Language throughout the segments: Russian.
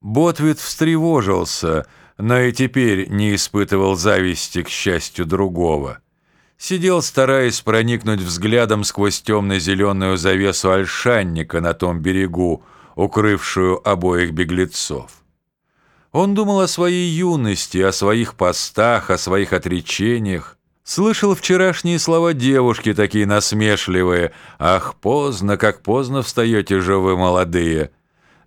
Ботвит встревожился, но и теперь не испытывал зависти к счастью другого. Сидел, стараясь проникнуть взглядом сквозь темно-зеленую завесу ольшанника на том берегу, укрывшую обоих беглецов. Он думал о своей юности, о своих постах, о своих отречениях. Слышал вчерашние слова девушки, такие насмешливые. «Ах, поздно, как поздно встаете же вы, молодые!»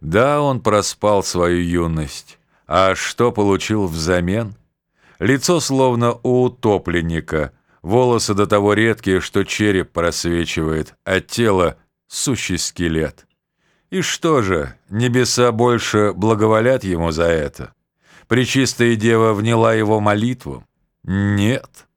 Да, он проспал свою юность. А что получил взамен? Лицо словно у утопленника, волосы до того редкие, что череп просвечивает, а тело — сущий скелет. И что же, небеса больше благоволят ему за это? Пречистая дева вняла его молитву? Нет.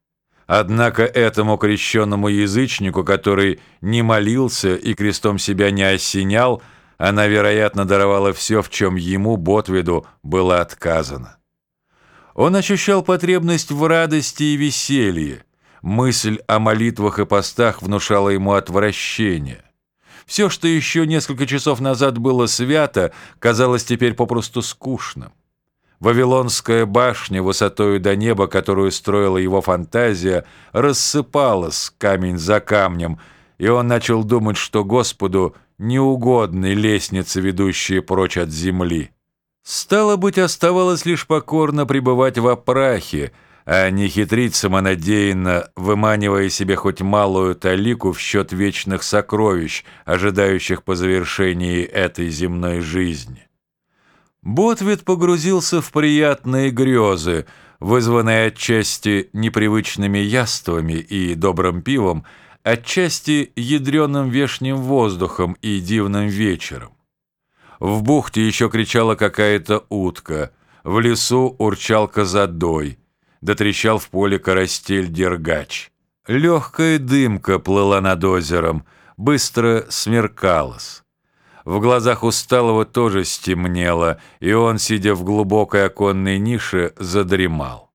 Однако этому крещенному язычнику, который не молился и крестом себя не осенял, — она, вероятно, даровала все, в чем ему, Ботвиду, было отказано. Он ощущал потребность в радости и веселье. Мысль о молитвах и постах внушала ему отвращение. Все, что еще несколько часов назад было свято, казалось теперь попросту скучным. Вавилонская башня высотою до неба, которую строила его фантазия, рассыпалась камень за камнем, и он начал думать, что Господу неугодной лестницы, ведущие прочь от земли. Стало быть, оставалось лишь покорно пребывать в опрахе, а не хитрить самонадеянно, выманивая себе хоть малую талику в счет вечных сокровищ, ожидающих по завершении этой земной жизни. Ботвит погрузился в приятные грезы, вызванные отчасти непривычными яствами и добрым пивом, отчасти ядреным вешним воздухом и дивным вечером. В бухте еще кричала какая-то утка, в лесу урчал козадой, дотрещал в поле карастель дергач. Легкая дымка плыла над озером, быстро смеркалась. В глазах усталого тоже стемнело, и он, сидя в глубокой оконной нише, задремал.